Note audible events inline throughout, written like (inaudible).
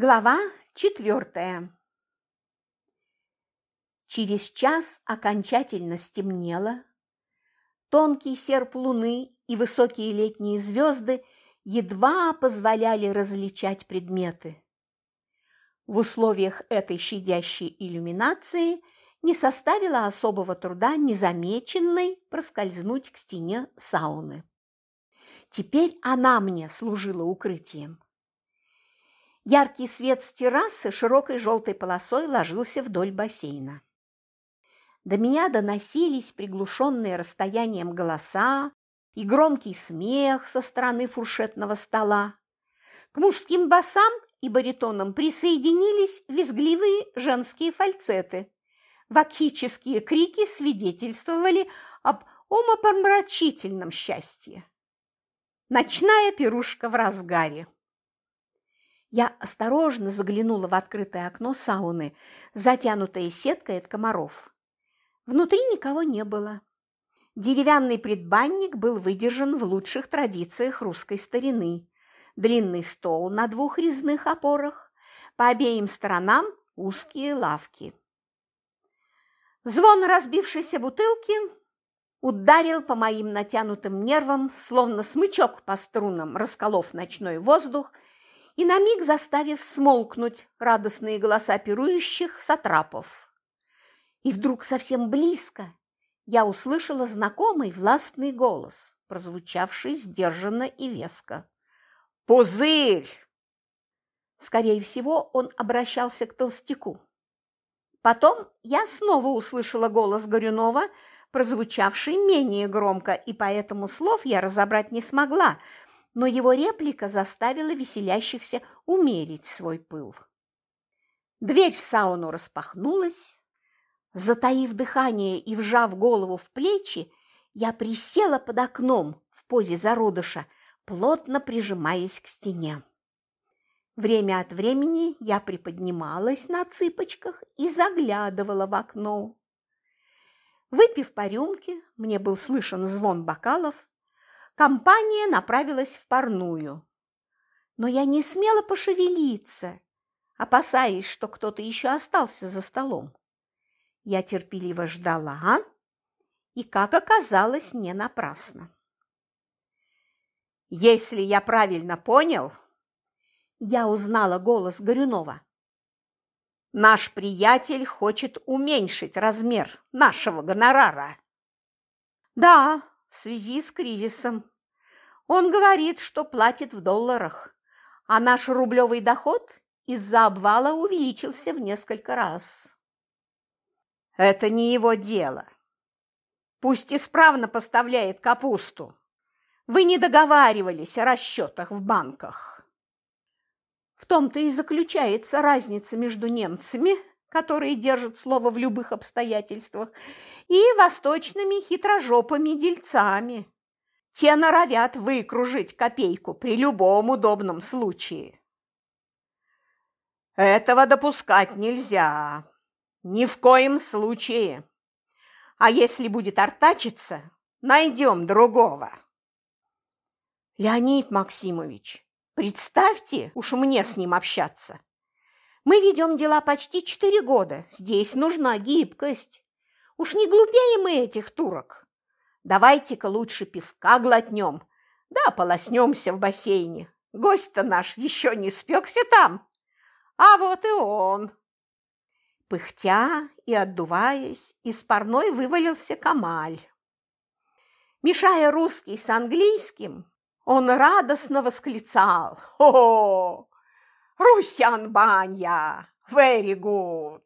Глава четвертая. Через час окончательно стемнело. Тонкий серп луны и высокие летние звезды едва позволяли различать предметы. В условиях этой щадящей иллюминации не составило особого труда незамеченной проскользнуть к стене сауны. Теперь она мне служила укрытием. Яркий свет с террасы широкой желтой полосой ложился вдоль бассейна. До меня доносились приглушенные расстоянием голоса и громкий смех со стороны фуршетного стола. К мужским басам и баритонам присоединились визгливые женские фальцеты. Вакхические крики свидетельствовали об умопомрачительном счастье. Ночная пирушка в разгаре. Я осторожно заглянула в открытое окно сауны, затянутое сеткой от комаров. Внутри никого не было. Деревянный предбанник был выдержан в лучших традициях русской старины. Длинный стол на двух резных опорах, по обеим сторонам узкие лавки. Звон разбившейся бутылки ударил по моим натянутым нервам, словно смычок по струнам, расколов ночной воздух и на миг заставив смолкнуть радостные голоса пирующих сатрапов. И вдруг совсем близко я услышала знакомый властный голос, прозвучавший сдержанно и веско. «Пузырь!» Скорее всего, он обращался к толстяку. Потом я снова услышала голос Горюнова, прозвучавший менее громко, и поэтому слов я разобрать не смогла, но его реплика заставила веселящихся умерить свой пыл. Дверь в сауну распахнулась. Затаив дыхание и вжав голову в плечи, я присела под окном в позе зародыша, плотно прижимаясь к стене. Время от времени я приподнималась на цыпочках и заглядывала в окно. Выпив по рюмке, мне был слышен звон бокалов, компания направилась в парную. Но я не смела пошевелиться, опасаясь, что кто-то еще остался за столом. Я терпеливо ждала, и, как оказалось, не напрасно. «Если я правильно понял...» Я узнала голос Горюнова. «Наш приятель хочет уменьшить размер нашего гонорара». «Да, в связи с кризисом. Он говорит, что платит в долларах, а наш рублевый доход из-за обвала увеличился в несколько раз. Это не его дело. Пусть исправно поставляет капусту. Вы не договаривались о расчетах в банках. В том-то и заключается разница между немцами которые держат слово в любых обстоятельствах, и восточными хитрожопыми дельцами. Те норовят выкружить копейку при любом удобном случае. Этого допускать нельзя. Ни в коем случае. А если будет артачиться, найдем другого. Леонид Максимович, представьте, уж мне с ним общаться. Мы ведем дела почти четыре года. Здесь нужна гибкость. Уж не глупее мы этих турок. Давайте-ка лучше пивка глотнем, да полоснемся в бассейне. Гость-то наш еще не спекся там. А вот и он. Пыхтя и отдуваясь, из парной вывалился Камаль. Мешая русский с английским, он радостно восклицал. «О, Русян баня! Very good!»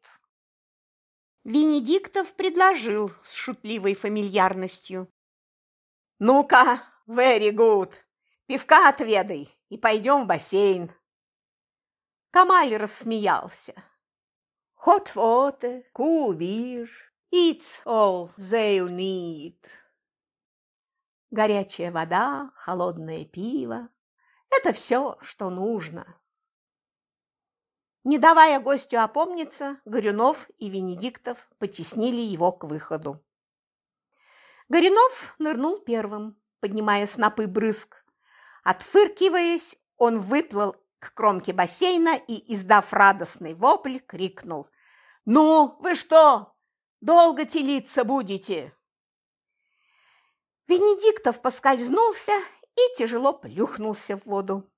Венедиктов предложил с шутливой фамильярностью. «Ну-ка, very good! Пивка отведай и пойдем в бассейн!» Камаль рассмеялся. «Hot water, cool beer, it's all they need!» Горячая вода, холодное пиво – это все, что нужно. Не давая гостю опомниться, Горюнов и Венедиктов потеснили его к выходу. Горюнов нырнул первым, поднимая снопы брызг. Отфыркиваясь, он выплыл к кромке бассейна и, издав радостный вопль, крикнул. «Ну, вы что, долго телиться будете?» Венедиктов поскользнулся и тяжело плюхнулся в воду.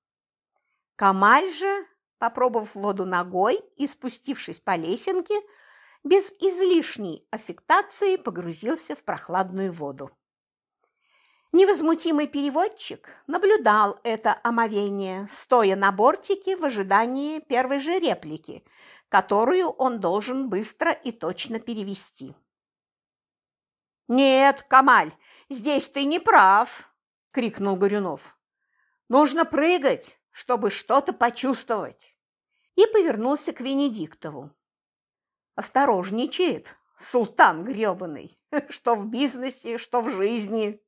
Камаль же, попробовав воду ногой и спустившись по лесенке, без излишней аффектации погрузился в прохладную воду. Невозмутимый переводчик наблюдал это омовение, стоя на бортике в ожидании первой же реплики, которую он должен быстро и точно перевести. «Нет, Камаль, здесь ты не прав!» – крикнул Горюнов. «Нужно прыгать, чтобы что-то почувствовать!» И повернулся к Венедиктову. Осторожничает султан грёбаный, (laughs) что в бизнесе, что в жизни.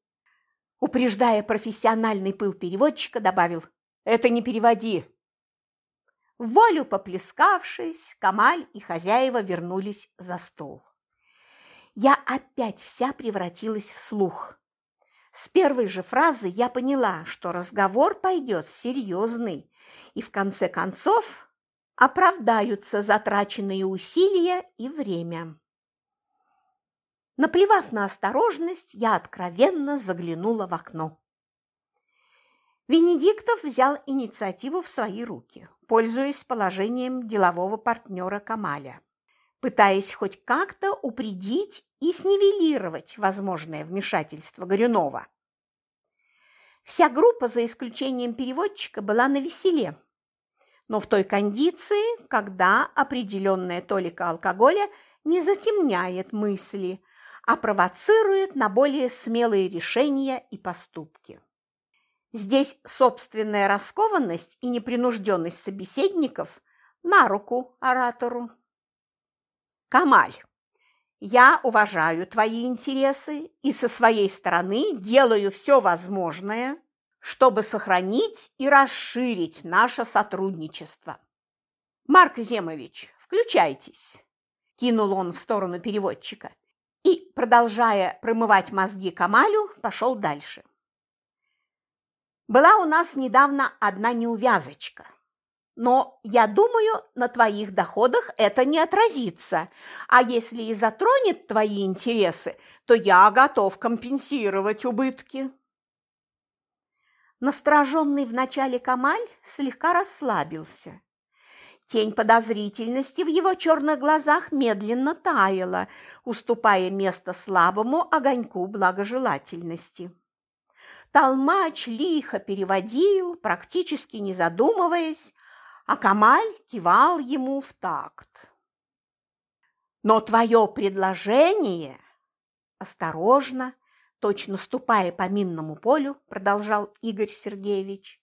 Упреждая профессиональный пыл переводчика, добавил «Это не переводи!» Волю поплескавшись, Камаль и хозяева вернулись за стол. Я опять вся превратилась в слух. С первой же фразы я поняла, что разговор пойдет серьезный, и в конце концов оправдаются затраченные усилия и время. Наплевав на осторожность, я откровенно заглянула в окно. Венедиктов взял инициативу в свои руки, пользуясь положением делового партнера Камаля, пытаясь хоть как-то упредить и снивелировать возможное вмешательство Горюнова. Вся группа, за исключением переводчика, была на веселе, но в той кондиции, когда определенная толика алкоголя не затемняет мысли, а провоцирует на более смелые решения и поступки. Здесь собственная раскованность и непринужденность собеседников на руку оратору. Камаль, я уважаю твои интересы и со своей стороны делаю все возможное, чтобы сохранить и расширить наше сотрудничество. Марк Земович, включайтесь, кинул он в сторону переводчика и, продолжая промывать мозги Камалю, пошел дальше. Была у нас недавно одна неувязочка. Но, я думаю, на твоих доходах это не отразится. А если и затронет твои интересы, то я готов компенсировать убытки. Настороженный вначале Камаль слегка расслабился. Тень подозрительности в его черных глазах медленно таяла, уступая место слабому огоньку благожелательности. Толмач лихо переводил, практически не задумываясь, а Камаль кивал ему в такт. «Но твое предложение...» Осторожно, точно ступая по минному полю, продолжал Игорь Сергеевич,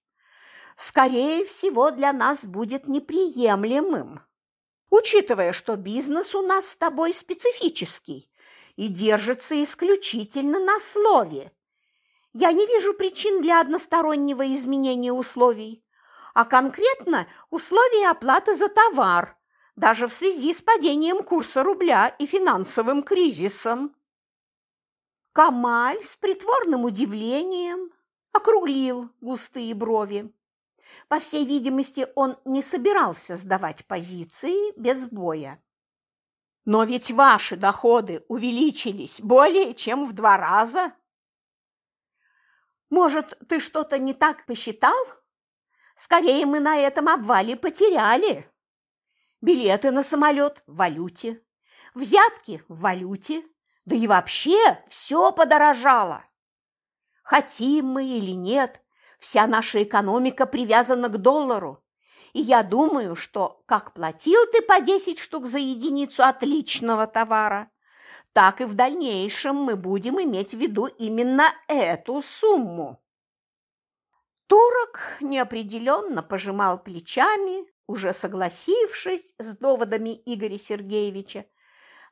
скорее всего, для нас будет неприемлемым, учитывая, что бизнес у нас с тобой специфический и держится исключительно на слове, я не вижу причин для одностороннего изменения условий, а конкретно условия оплаты за товар, даже в связи с падением курса рубля и финансовым кризисом. Камаль с притворным удивлением округлил густые брови. По всей видимости, он не собирался сдавать позиции без боя. Но ведь ваши доходы увеличились более чем в два раза. Может, ты что-то не так посчитал? Скорее мы на этом обвале потеряли. Билеты на самолет в валюте, взятки в валюте, да и вообще все подорожало. Хотим мы или нет, вся наша экономика привязана к доллару. И я думаю, что как платил ты по 10 штук за единицу отличного товара, так и в дальнейшем мы будем иметь в виду именно эту сумму. Турок неопределенно пожимал плечами, уже согласившись с доводами Игоря Сергеевича,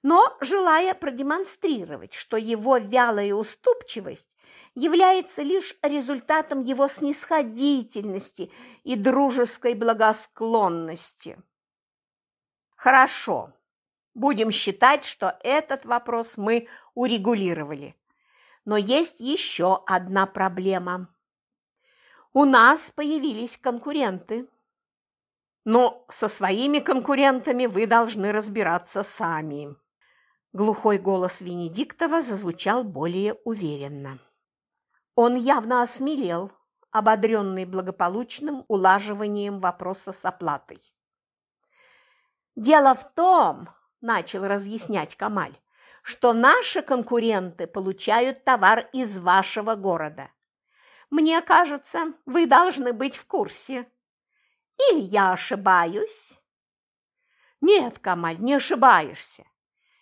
но желая продемонстрировать, что его вялая уступчивость является лишь результатом его снисходительности и дружеской благосклонности. Хорошо, Будем считать, что этот вопрос мы урегулировали. Но есть еще одна проблема. У нас появились конкуренты. Но со своими конкурентами вы должны разбираться сами. Глухой голос Венедиктова зазвучал более уверенно. Он явно осмелел, ободренный благополучным улаживанием вопроса с оплатой. «Дело в том, – начал разъяснять Камаль, – что наши конкуренты получают товар из вашего города. Мне кажется, вы должны быть в курсе. Или я ошибаюсь?» «Нет, Камаль, не ошибаешься.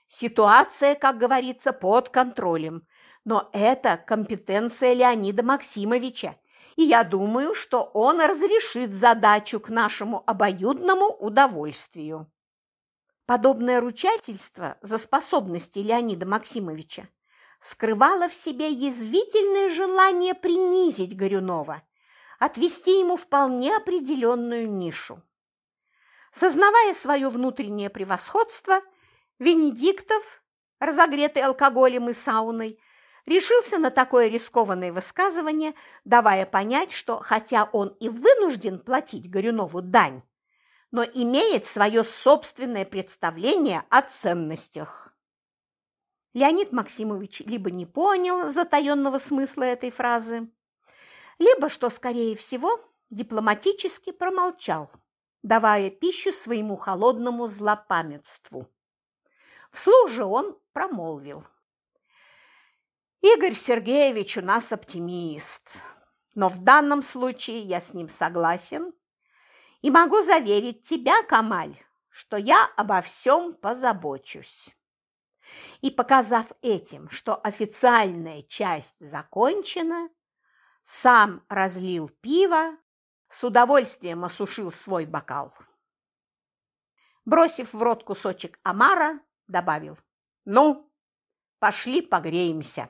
Ситуация, как говорится, под контролем, но это компетенция Леонида Максимовича, и я думаю, что он разрешит задачу к нашему обоюдному удовольствию. Подобное ручательство за способности Леонида Максимовича скрывало в себе язвительное желание принизить Горюнова, отвести ему вполне определенную нишу. Сознавая свое внутреннее превосходство, Венедиктов, разогретый алкоголем и сауной, решился на такое рискованное высказывание, давая понять, что хотя он и вынужден платить Горюнову дань, но имеет свое собственное представление о ценностях. Леонид Максимович либо не понял затаенного смысла этой фразы, либо, что скорее всего, дипломатически промолчал, давая пищу своему холодному злопамятству. Вслух же он промолвил – Игорь Сергеевич у нас оптимист, но в данном случае я с ним согласен и могу заверить тебя, Камаль, что я обо всем позабочусь. И показав этим, что официальная часть закончена, сам разлил пиво, с удовольствием осушил свой бокал. Бросив в рот кусочек омара, добавил «Ну, пошли погреемся».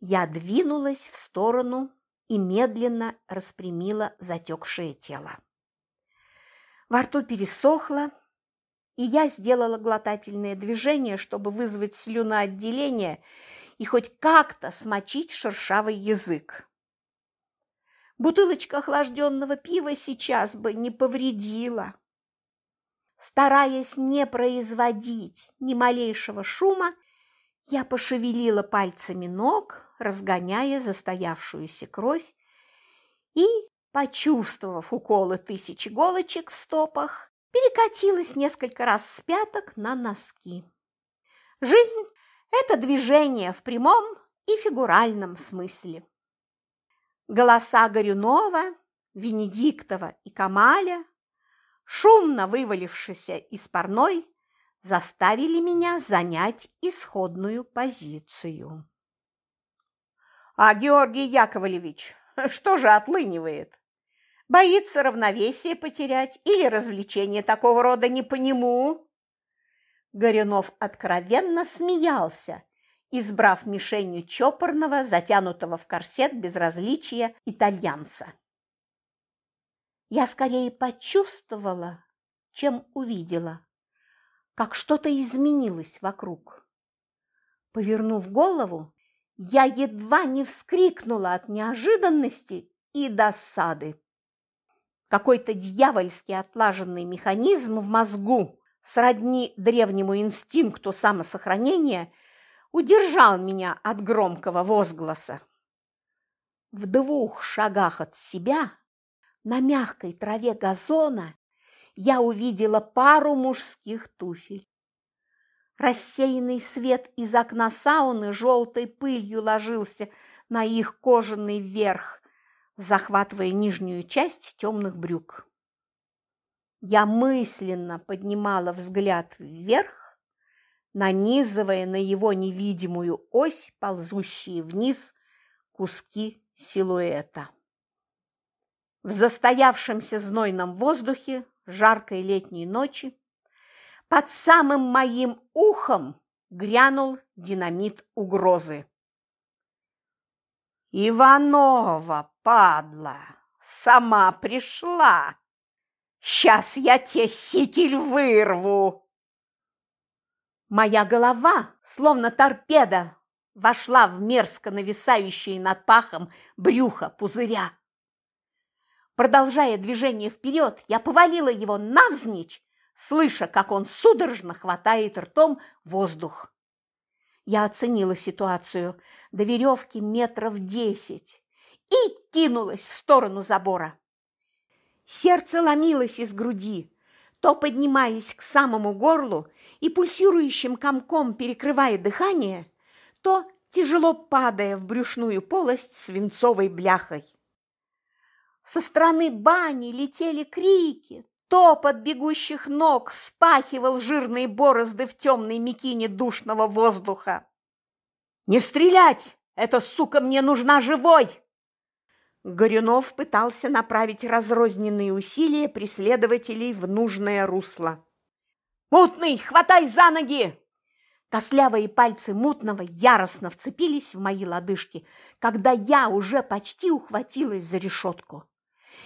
Я двинулась в сторону и медленно распрямила затекшее тело. Во рту пересохло, и я сделала глотательное движение, чтобы вызвать слюноотделение и хоть как-то смочить шершавый язык. Бутылочка охлажденного пива сейчас бы не повредила. Стараясь не производить ни малейшего шума, я пошевелила пальцами ног, разгоняя застоявшуюся кровь, и, почувствовав уколы тысяч иголочек в стопах, перекатилась несколько раз с пяток на носки. Жизнь – это движение в прямом и фигуральном смысле. Голоса Горюнова, Венедиктова и Камаля, шумно вывалившиеся из парной, заставили меня занять исходную позицию. А Георгий Яковлевич что же отлынивает? Боится равновесие потерять или развлечение такого рода не по нему? Горюнов откровенно смеялся, избрав мишенью чопорного, затянутого в корсет безразличия итальянца. Я скорее почувствовала, чем увидела, как что-то изменилось вокруг. Повернув голову, я едва не вскрикнула от неожиданности и досады. Какой-то дьявольский отлаженный механизм в мозгу, сродни древнему инстинкту самосохранения, удержал меня от громкого возгласа. В двух шагах от себя, на мягкой траве газона, я увидела пару мужских туфель. Рассеянный свет из окна сауны желтой пылью ложился на их кожаный верх, захватывая нижнюю часть темных брюк. Я мысленно поднимала взгляд вверх, нанизывая на его невидимую ось ползущие вниз куски силуэта. В застоявшемся знойном воздухе жаркой летней ночи под самым моим ухом грянул динамит угрозы. «Иванова, падла, сама пришла! Сейчас я тебе сикель вырву!» Моя голова, словно торпеда, вошла в мерзко нависающее над пахом брюхо пузыря. Продолжая движение вперед, я повалила его навзничь, слыша, как он судорожно хватает ртом воздух. Я оценила ситуацию до веревки метров десять и кинулась в сторону забора. Сердце ломилось из груди, то поднимаясь к самому горлу и пульсирующим комком перекрывая дыхание, то тяжело падая в брюшную полость свинцовой бляхой. Со стороны бани летели крики, топот бегущих ног вспахивал жирные борозды в темной мекине душного воздуха. «Не стрелять! Эта сука мне нужна живой!» Горюнов пытался направить разрозненные усилия преследователей в нужное русло. «Мутный, хватай за ноги!» Костлявые пальцы мутного яростно вцепились в мои лодыжки, когда я уже почти ухватилась за решетку.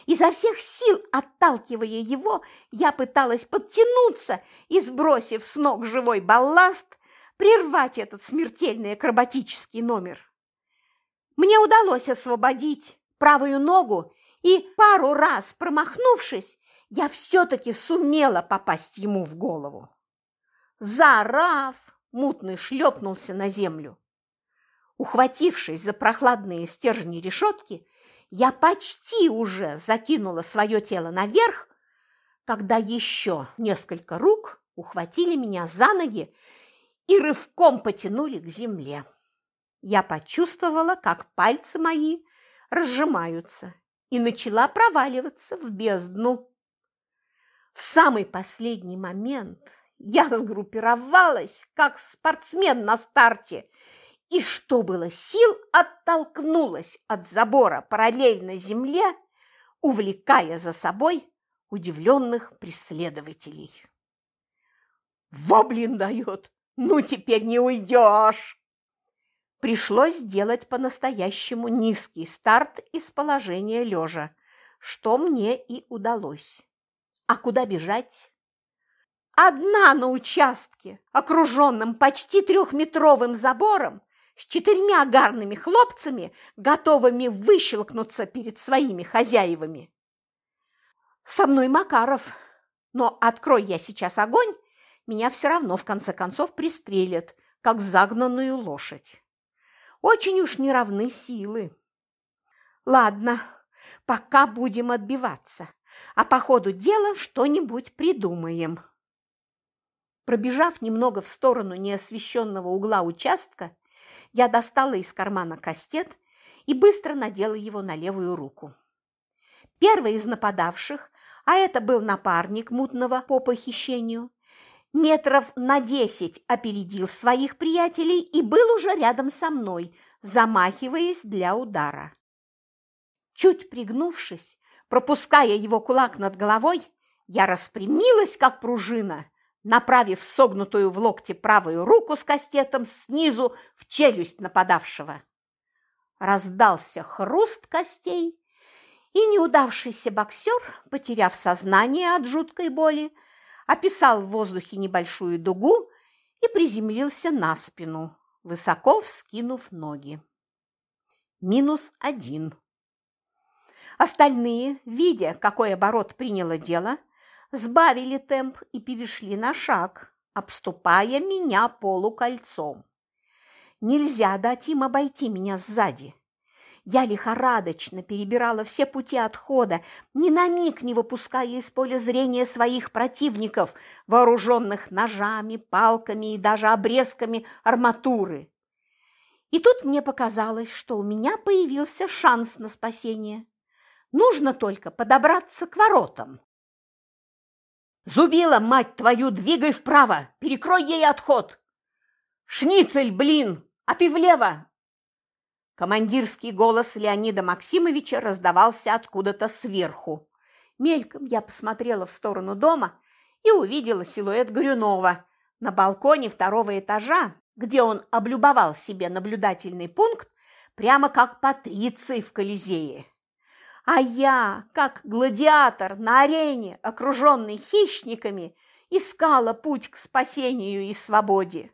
Изо всех сил отталкивая его, я пыталась подтянуться и, сбросив с ног живой балласт, прервать этот смертельный акробатический номер. Мне удалось освободить правую ногу, и пару раз промахнувшись, я все-таки сумела попасть ему в голову. Зарав, мутный шлепнулся на землю. Ухватившись за прохладные стержни решетки, я почти уже закинула свое тело наверх, когда еще несколько рук ухватили меня за ноги и рывком потянули к земле. Я почувствовала, как пальцы мои разжимаются, и начала проваливаться в бездну. В самый последний момент я сгруппировалась, как спортсмен на старте, и, что было сил, оттолкнулась от забора параллельно земле, увлекая за собой удивленных преследователей. «Во, блин, дает! Ну, теперь не уйдешь!» Пришлось сделать по-настоящему низкий старт из положения лежа, что мне и удалось. А куда бежать? Одна на участке, окруженном почти трехметровым забором, с четырьмя гарными хлопцами, готовыми выщелкнуться перед своими хозяевами. Со мной Макаров, но открой я сейчас огонь, меня все равно в конце концов пристрелят, как загнанную лошадь. Очень уж неравны силы. Ладно, пока будем отбиваться, а по ходу дела что-нибудь придумаем. Пробежав немного в сторону неосвещенного угла участка, я достала из кармана кастет и быстро надела его на левую руку. Первый из нападавших, а это был напарник мутного по похищению, метров на десять опередил своих приятелей и был уже рядом со мной, замахиваясь для удара. Чуть пригнувшись, пропуская его кулак над головой, я распрямилась, как пружина, направив согнутую в локте правую руку с кастетом снизу в челюсть нападавшего. Раздался хруст костей, и неудавшийся боксер, потеряв сознание от жуткой боли, описал в воздухе небольшую дугу и приземлился на спину, высоко вскинув ноги. Минус один. Остальные, видя, какой оборот приняло дело, сбавили темп и перешли на шаг, обступая меня полукольцом. Нельзя дать им обойти меня сзади. Я лихорадочно перебирала все пути отхода, ни на миг не выпуская из поля зрения своих противников, вооруженных ножами, палками и даже обрезками арматуры. И тут мне показалось, что у меня появился шанс на спасение. Нужно только подобраться к воротам. «Зубила, мать твою, двигай вправо! Перекрой ей отход!» «Шницель, блин! А ты влево! Командирский голос Леонида Максимовича раздавался откуда-то сверху. Мельком я посмотрела в сторону дома и увидела силуэт Горюнова на балконе второго этажа, где он облюбовал себе наблюдательный пункт, прямо как патриций в Колизее. А я, как гладиатор на арене, окруженный хищниками, искала путь к спасению и свободе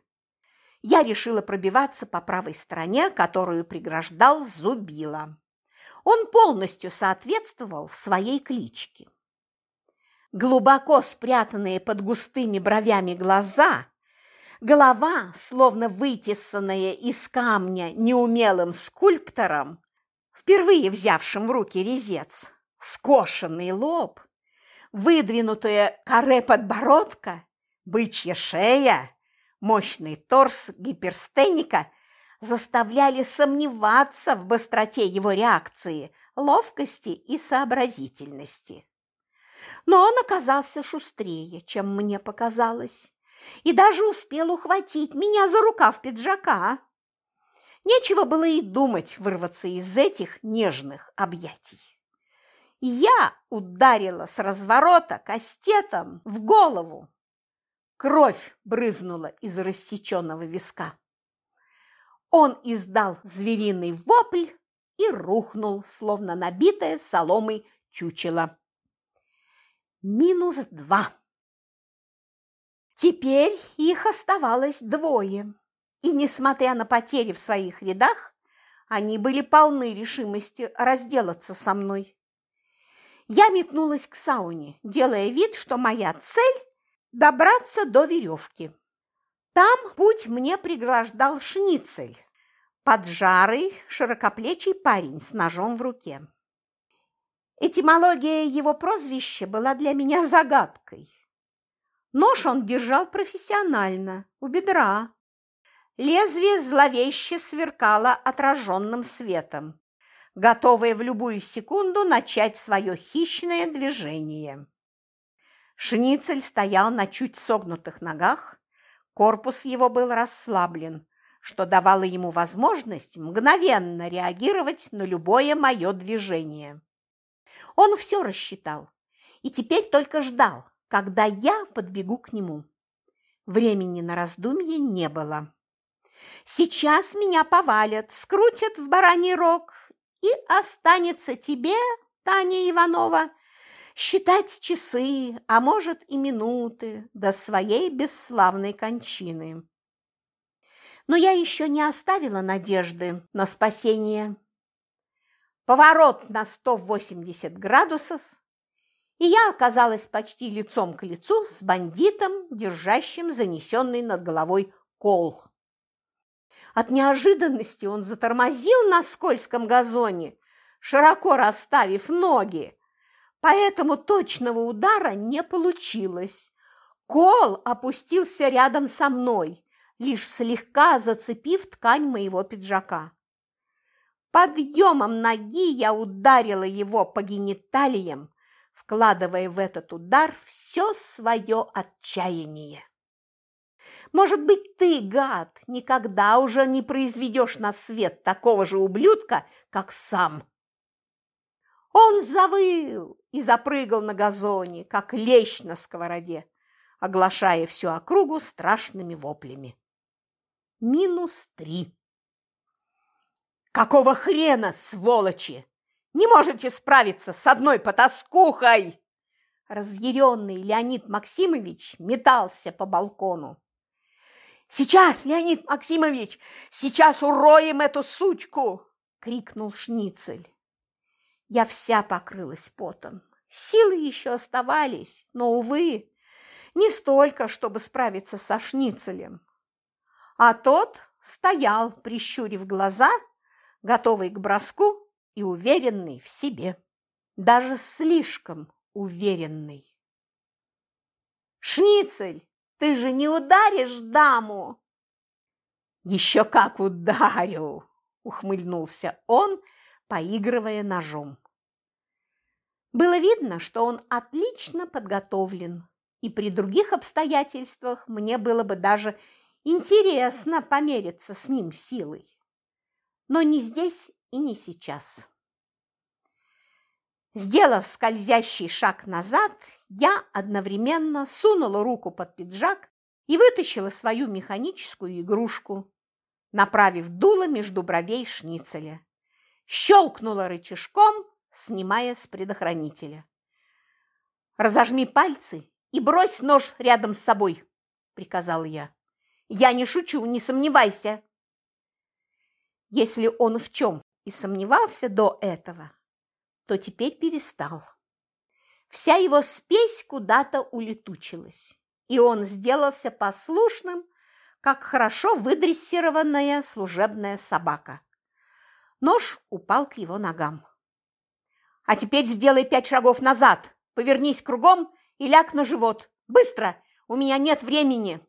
я решила пробиваться по правой стороне, которую преграждал Зубила. Он полностью соответствовал своей кличке. Глубоко спрятанные под густыми бровями глаза, голова, словно вытесанная из камня неумелым скульптором, впервые взявшим в руки резец, скошенный лоб, выдвинутое каре подбородка, бычья шея, мощный торс гиперстеника заставляли сомневаться в быстроте его реакции, ловкости и сообразительности. Но он оказался шустрее, чем мне показалось, и даже успел ухватить меня за рукав пиджака. Нечего было и думать вырваться из этих нежных объятий. Я ударила с разворота кастетом в голову. Кровь брызнула из рассеченного виска. Он издал звериный вопль и рухнул, словно набитое соломой чучело. Минус два. Теперь их оставалось двое и, несмотря на потери в своих рядах, они были полны решимости разделаться со мной. Я метнулась к сауне, делая вид, что моя цель – добраться до веревки. Там путь мне преграждал шницель, поджарый, широкоплечий парень с ножом в руке. Этимология его прозвища была для меня загадкой. Нож он держал профессионально, у бедра, Лезвие зловеще сверкало отраженным светом, готовое в любую секунду начать свое хищное движение. Шницель стоял на чуть согнутых ногах, корпус его был расслаблен, что давало ему возможность мгновенно реагировать на любое мое движение. Он все рассчитал и теперь только ждал, когда я подбегу к нему. Времени на раздумье не было. Сейчас меня повалят, скрутят в бараний рог, и останется тебе, Таня Иванова, считать часы, а может и минуты до своей бесславной кончины. Но я еще не оставила надежды на спасение. Поворот на 180 градусов, и я оказалась почти лицом к лицу с бандитом, держащим занесенный над головой кол. От неожиданности он затормозил на скользком газоне, широко расставив ноги, поэтому точного удара не получилось. Кол опустился рядом со мной, лишь слегка зацепив ткань моего пиджака. Подъемом ноги я ударила его по гениталиям, вкладывая в этот удар все свое отчаяние. Может быть, ты, гад, никогда уже не произведешь на свет такого же ублюдка, как сам. Он завыл и запрыгал на газоне, как лещ на сковороде, оглашая всю округу страшными воплями. Минус три. Какого хрена, сволочи! Не можете справиться с одной потаскухой? Разъяренный Леонид Максимович метался по балкону. «Сейчас, Леонид Максимович, сейчас уроем эту сучку!» – крикнул Шницель. Я вся покрылась потом. Силы еще оставались, но, увы, не столько, чтобы справиться со Шницелем. А тот стоял, прищурив глаза, готовый к броску и уверенный в себе. Даже слишком уверенный. «Шницель, ты же не ударишь даму!» «Еще как ударю!» – ухмыльнулся он, поигрывая ножом. Было видно, что он отлично подготовлен, и при других обстоятельствах мне было бы даже интересно помериться с ним силой. Но не здесь и не сейчас. Сделав скользящий шаг назад, я одновременно сунула руку под пиджак и вытащила свою механическую игрушку, направив дуло между бровей шницеля. Щелкнула рычажком, снимая с предохранителя. «Разожми пальцы и брось нож рядом с собой», – приказал я. «Я не шучу, не сомневайся». Если он в чем и сомневался до этого, то теперь перестал. Вся его спесь куда-то улетучилась, и он сделался послушным, как хорошо выдрессированная служебная собака. Нож упал к его ногам. «А теперь сделай пять шагов назад, повернись кругом и ляг на живот. Быстро! У меня нет времени!»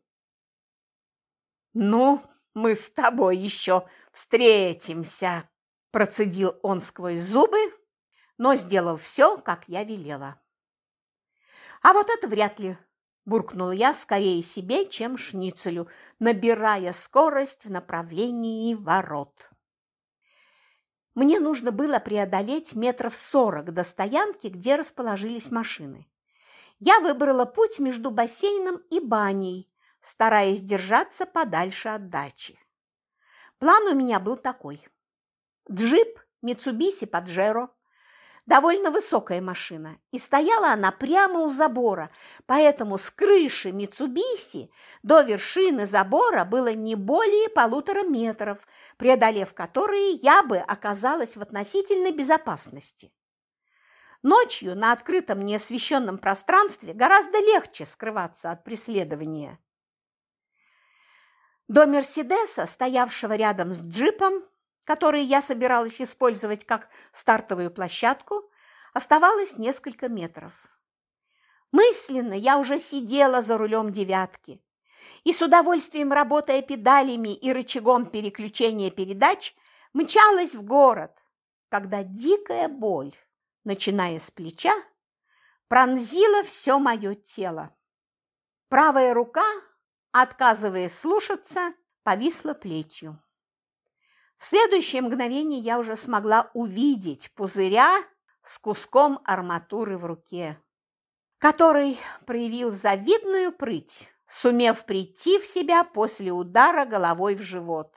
«Ну, мы с тобой еще встретимся!» Процедил он сквозь зубы, но сделал все, как я велела. «А вот это вряд ли!» – буркнула я скорее себе, чем шницелю, набирая скорость в направлении ворот. Мне нужно было преодолеть метров сорок до стоянки, где расположились машины. Я выбрала путь между бассейном и баней, стараясь держаться подальше от дачи. План у меня был такой. Джип Mitsubishi Pajero довольно высокая машина, и стояла она прямо у забора, поэтому с крыши Митсубиси до вершины забора было не более полутора метров, преодолев которые я бы оказалась в относительной безопасности. Ночью на открытом неосвещенном пространстве гораздо легче скрываться от преследования. До Мерседеса, стоявшего рядом с джипом, который я собиралась использовать как стартовую площадку, оставалось несколько метров. Мысленно я уже сидела за рулем девятки и с удовольствием работая педалями и рычагом переключения передач мчалась в город, когда дикая боль, начиная с плеча, пронзила все мое тело. Правая рука, отказываясь слушаться, повисла плетью. В следующее мгновение я уже смогла увидеть пузыря с куском арматуры в руке, который проявил завидную прыть, сумев прийти в себя после удара головой в живот,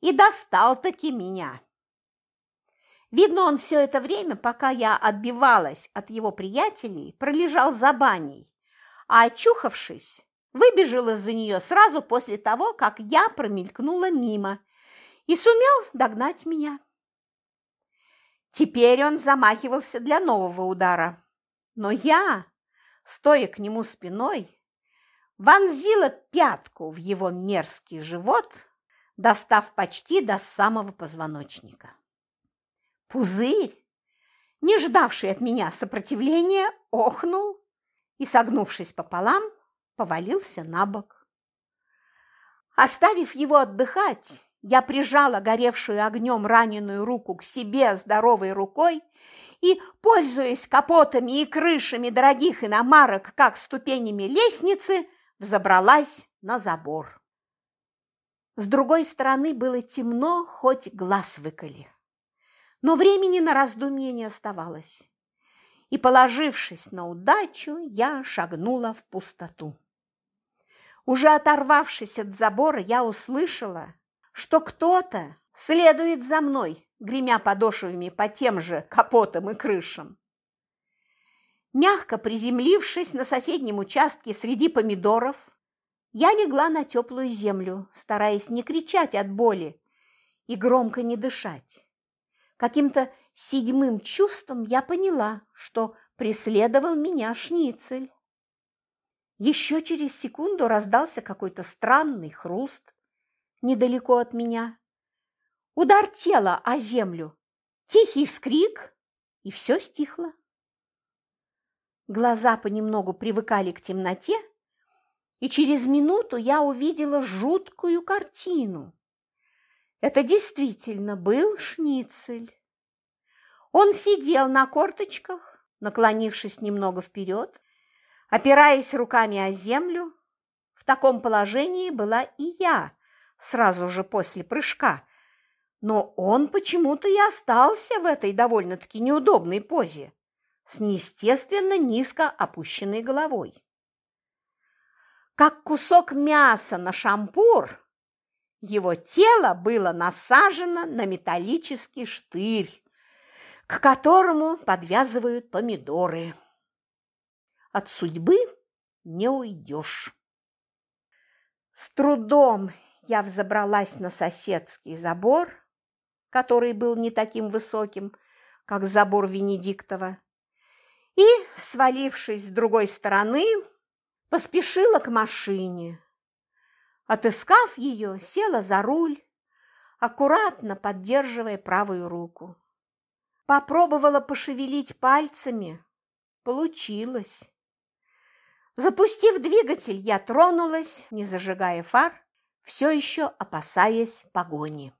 и достал-таки меня. Видно, он все это время, пока я отбивалась от его приятелей, пролежал за баней, а, очухавшись, выбежал из-за нее сразу после того, как я промелькнула мимо – и сумел догнать меня. Теперь он замахивался для нового удара, но я, стоя к нему спиной, вонзила пятку в его мерзкий живот, достав почти до самого позвоночника. Пузырь, не ждавший от меня сопротивления, охнул и, согнувшись пополам, повалился на бок. Оставив его отдыхать, я прижала горевшую огнем раненую руку к себе здоровой рукой и, пользуясь капотами и крышами дорогих иномарок, как ступенями лестницы, взобралась на забор. С другой стороны было темно, хоть глаз выколи. Но времени на раздумье не оставалось. И, положившись на удачу, я шагнула в пустоту. Уже оторвавшись от забора, я услышала, что кто-то следует за мной, гремя подошвами по тем же капотам и крышам. Мягко приземлившись на соседнем участке среди помидоров, я легла на теплую землю, стараясь не кричать от боли и громко не дышать. Каким-то седьмым чувством я поняла, что преследовал меня шницель. Еще через секунду раздался какой-то странный хруст, недалеко от меня. Удар тела о землю, тихий вскрик, и все стихло. Глаза понемногу привыкали к темноте, и через минуту я увидела жуткую картину. Это действительно был шницель. Он сидел на корточках, наклонившись немного вперед, опираясь руками о землю. В таком положении была и я, сразу же после прыжка, но он почему-то и остался в этой довольно-таки неудобной позе, с неестественно низко опущенной головой. Как кусок мяса на шампур, его тело было насажено на металлический штырь, к которому подвязывают помидоры. От судьбы не уйдешь. С трудом я взобралась на соседский забор, который был не таким высоким, как забор Венедиктова, и, свалившись с другой стороны, поспешила к машине. Отыскав ее, села за руль, аккуратно поддерживая правую руку. Попробовала пошевелить пальцами. Получилось. Запустив двигатель, я тронулась, не зажигая фар, все еще опасаясь погони.